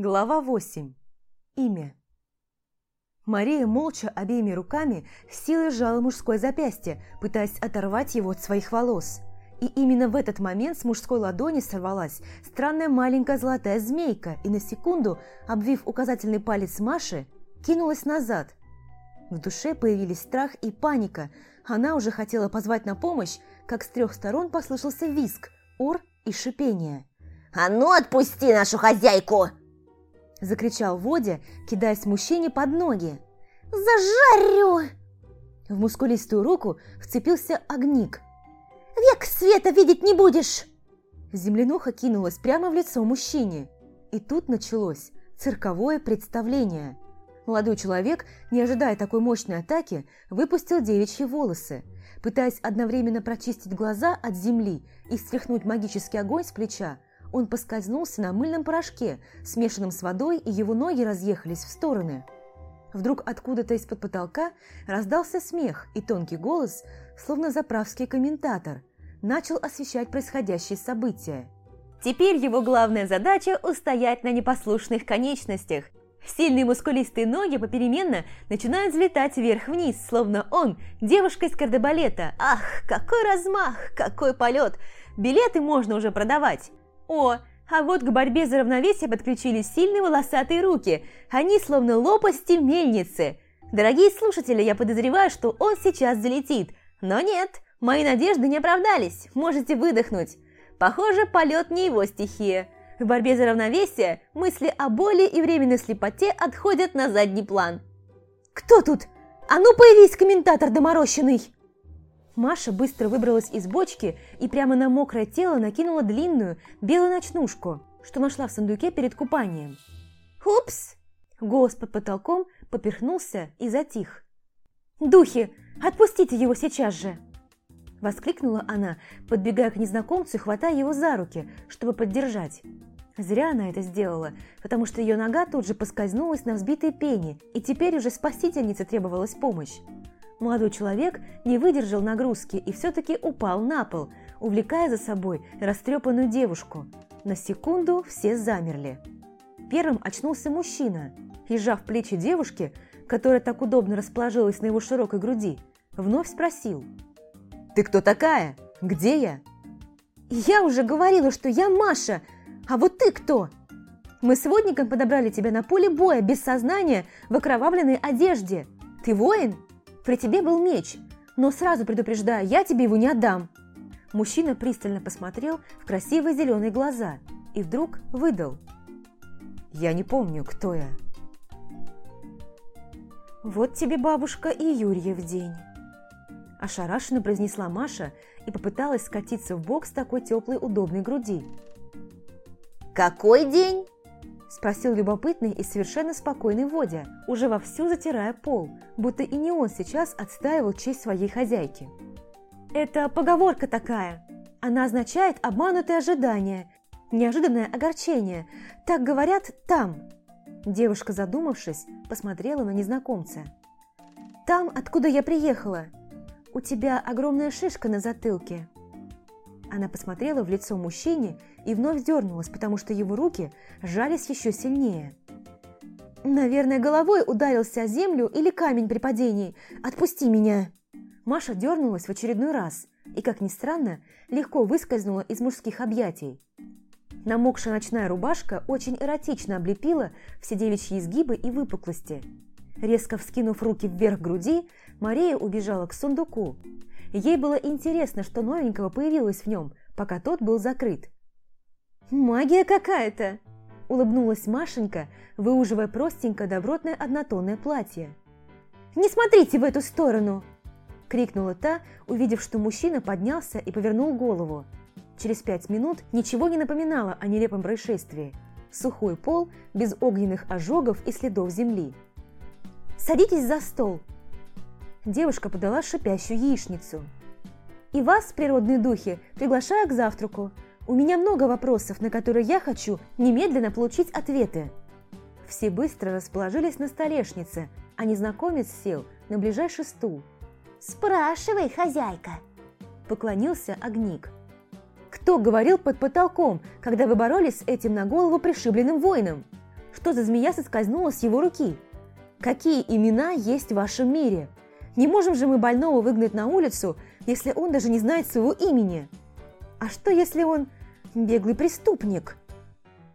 Глава 8. Имя. Мария молча обеими руками силой сжала мужское запястье, пытаясь оторвать его от своих волос. И именно в этот момент с мужской ладони сорвалась странная маленькая золотая змейка и на секунду, обвив указательный палец Маши, кинулась назад. В душе появились страх и паника. Она уже хотела позвать на помощь, как с трех сторон послышался визг, ор и шипение. «А ну отпусти нашу хозяйку!» Закричал Водя, кидаясь мужчине под ноги. «Зажарю!» В мускулистую руку вцепился огник. «Век света видеть не будешь!» Землянуха кинулась прямо в лицо мужчине. И тут началось цирковое представление. Молодой человек, не ожидая такой мощной атаки, выпустил девичьи волосы. Пытаясь одновременно прочистить глаза от земли и стряхнуть магический огонь с плеча, он поскользнулся на мыльном порошке, смешанном с водой, и его ноги разъехались в стороны. Вдруг откуда-то из-под потолка раздался смех, и тонкий голос, словно заправский комментатор, начал освещать происходящие события. Теперь его главная задача – устоять на непослушных конечностях. Сильные мускулистые ноги попеременно начинают взлетать вверх-вниз, словно он – девушка из кардебалета. Ах, какой размах, какой полет! Билеты можно уже продавать. О, а вот к борьбе за равновесие подключились сильные волосатые руки. Они словно лопасти мельницы. Дорогие слушатели, я подозреваю, что он сейчас залетит. Но нет, мои надежды не оправдались. Можете выдохнуть. Похоже, полет не его стихия. В борьбе за равновесие мысли о боли и временной слепоте отходят на задний план. «Кто тут? А ну появись, комментатор доморощенный!» Маша быстро выбралась из бочки и прямо на мокрое тело накинула длинную белую ночнушку, что нашла в сундуке перед купанием. «Упс!» Голос под потолком поперхнулся и затих. «Духи, отпустите его сейчас же!» Воскликнула она, подбегая к незнакомцу и хватая его за руки, чтобы поддержать. Зря она это сделала, потому что ее нога тут же поскользнулась на взбитой пене, и теперь уже спасительнице требовалась помощь. Молодой человек не выдержал нагрузки и все-таки упал на пол, увлекая за собой растрепанную девушку. На секунду все замерли. Первым очнулся мужчина и, плечи девушки, которая так удобно расположилась на его широкой груди, вновь спросил. «Ты кто такая? Где я?» «Я уже говорила, что я Маша, а вот ты кто?» «Мы с водником подобрали тебя на поле боя, без сознания, в окровавленной одежде. Ты воин?» При тебе был меч, но сразу предупреждаю, я тебе его не отдам». Мужчина пристально посмотрел в красивые зеленые глаза и вдруг выдал. «Я не помню, кто я». «Вот тебе бабушка и Юрьев день», – ошарашенно произнесла Маша и попыталась скатиться в бок с такой теплой удобной груди. «Какой день?» – спросил любопытный и совершенно спокойный Водя, уже вовсю затирая пол, будто и не он сейчас отстаивал честь своей хозяйки. «Это поговорка такая. Она означает обманутое ожидание, неожиданное огорчение. Так говорят там». Девушка, задумавшись, посмотрела на незнакомца. «Там, откуда я приехала. У тебя огромная шишка на затылке». Она посмотрела в лицо мужчине и вновь дернулась, потому что его руки сжались еще сильнее. «Наверное, головой ударился о землю или камень при падении. Отпусти меня!» Маша дернулась в очередной раз и, как ни странно, легко выскользнула из мужских объятий. Намокшая ночная рубашка очень эротично облепила все девичьи изгибы и выпуклости. Резко вскинув руки вверх груди, Мария убежала к сундуку. Ей было интересно, что новенького появилось в нем, пока тот был закрыт. «Магия какая-то!» – улыбнулась Машенька, выуживая простенькое добротное однотонное платье. «Не смотрите в эту сторону!» – крикнула та, увидев, что мужчина поднялся и повернул голову. Через пять минут ничего не напоминало о нелепом происшествии. Сухой пол, без огненных ожогов и следов земли. «Садитесь за стол!» Девушка подала шипящую яичницу. «И вас, природные духи, приглашаю к завтраку. У меня много вопросов, на которые я хочу немедленно получить ответы. Все быстро расположились на столешнице, а незнакомец сел на ближайший стул. «Спрашивай, хозяйка!» Поклонился Огник. «Кто говорил под потолком, когда вы боролись с этим на голову пришибленным воином? что за змея соскользнула с его руки. Какие имена есть в вашем мире? Не можем же мы больного выгнать на улицу, если он даже не знает своего имени. А что, если он беглый преступник?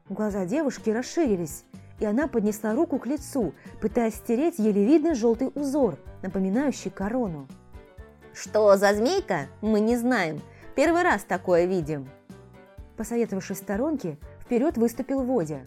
Глаза девушки расширились, и она поднесла руку к лицу, пытаясь стереть еле видный желтый узор, напоминающий корону. Что за змейка, мы не знаем. Первый раз такое видим. Посоветовавшись сторонке, вперед выступил Водя.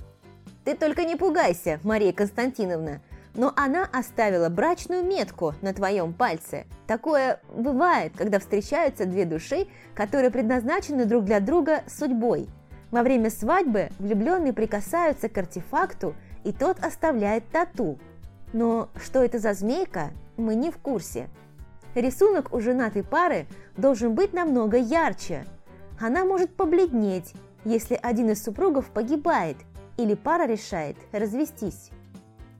Ты только не пугайся, Мария Константиновна, но она оставила брачную метку на твоем пальце. Такое бывает, когда встречаются две души, которые предназначены друг для друга судьбой. Во время свадьбы влюбленные прикасаются к артефакту, и тот оставляет тату. Но что это за змейка, мы не в курсе. Рисунок у женатой пары должен быть намного ярче. Она может побледнеть, если один из супругов погибает или пара решает развестись.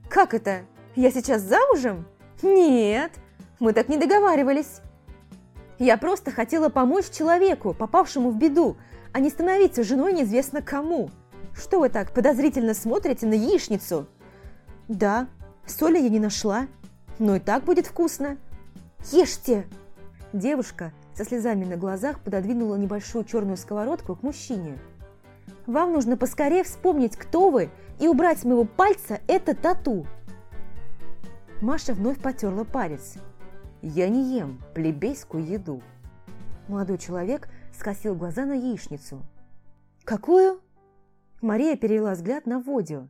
«Как это? Я сейчас замужем? Нет, мы так не договаривались. Я просто хотела помочь человеку, попавшему в беду, а не становиться женой неизвестно кому. Что вы так подозрительно смотрите на яичницу?» «Да, соли я не нашла, но и так будет вкусно». «Ешьте!» Девушка со слезами на глазах пододвинула небольшую черную сковородку к мужчине. «Вам нужно поскорее вспомнить, кто вы, и убрать с моего пальца это тату!» Маша вновь потерла палец. «Я не ем плебейскую еду». Молодой человек скосил глаза на яичницу. «Какую?» Мария перевела взгляд на Водю.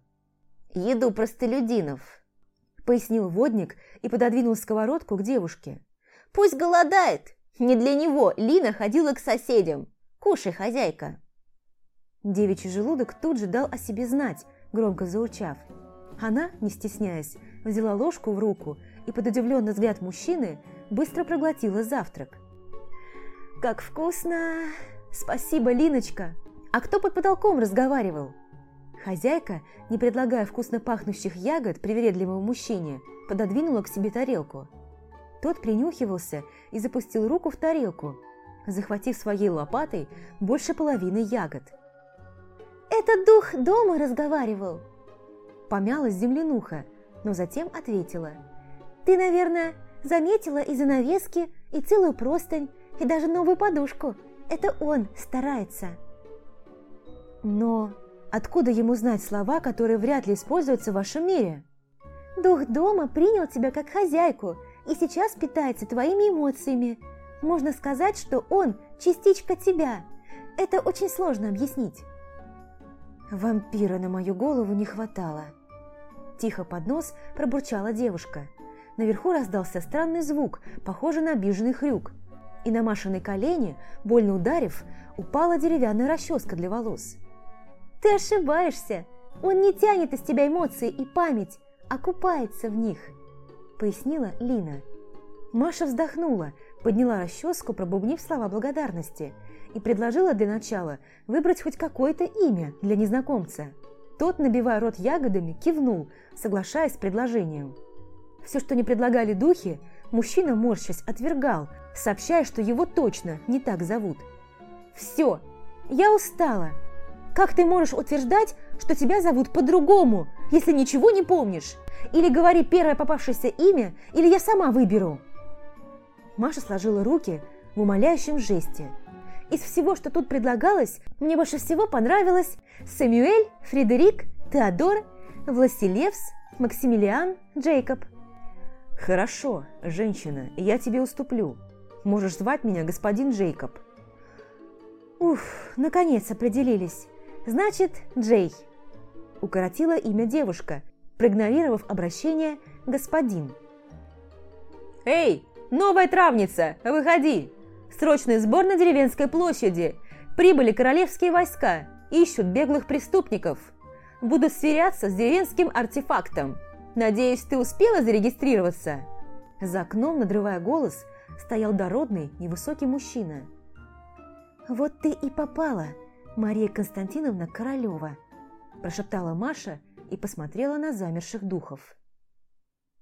«Еду простолюдинов», – пояснил водник и пододвинул сковородку к девушке. Пусть голодает. Не для него Лина ходила к соседям. Кушай, хозяйка. Девичий желудок тут же дал о себе знать, громко заурчав. Она, не стесняясь, взяла ложку в руку и под удивленный взгляд мужчины быстро проглотила завтрак. «Как вкусно! Спасибо, Линочка! А кто под потолком разговаривал?» Хозяйка, не предлагая вкусно пахнущих ягод привередливому мужчине, пододвинула к себе тарелку. Тот принюхивался и запустил руку в тарелку, захватив своей лопатой больше половины ягод. «Это дух дома разговаривал!» Помялась землянуха, но затем ответила. «Ты, наверное, заметила и занавески, и целую простынь, и даже новую подушку. Это он старается!» «Но откуда ему знать слова, которые вряд ли используются в вашем мире?» «Дух дома принял тебя как хозяйку и сейчас питается твоими эмоциями. Можно сказать, что он – частичка тебя. Это очень сложно объяснить. Вампира на мою голову не хватало. Тихо под нос пробурчала девушка. Наверху раздался странный звук, похожий на обиженный хрюк. И на Машиной колени, больно ударив, упала деревянная расческа для волос. «Ты ошибаешься! Он не тянет из тебя эмоции и память, а купается в них!» пояснила Лина. Маша вздохнула, подняла расческу, пробубнив слова благодарности, и предложила для начала выбрать хоть какое-то имя для незнакомца. Тот, набивая рот ягодами, кивнул, соглашаясь с предложением. Все, что не предлагали духи, мужчина, морщась, отвергал, сообщая, что его точно не так зовут. «Все, я устала. Как ты можешь утверждать, что тебя зовут по-другому, если ничего не помнишь? Или говори первое попавшееся имя, или я сама выберу». Маша сложила руки в умоляющем жесте. Из всего, что тут предлагалось, мне больше всего понравилось Сэмюэль, Фредерик, Теодор, Власилевс, Максимилиан, Джейкоб. «Хорошо, женщина, я тебе уступлю. Можешь звать меня господин Джейкоб». Уф, наконец определились. Значит, Джей. Укоротила имя девушка, проигнорировав обращение «господин». «Эй, новая травница, выходи! Срочный сбор на деревенской площади! Прибыли королевские войска, ищут беглых преступников. Буду сверяться с деревенским артефактом. Надеюсь, ты успела зарегистрироваться?» За окном, надрывая голос, стоял дородный, невысокий мужчина. «Вот ты и попала, Мария Константиновна Королева», – прошептала Маша, и посмотрела на замерших духов.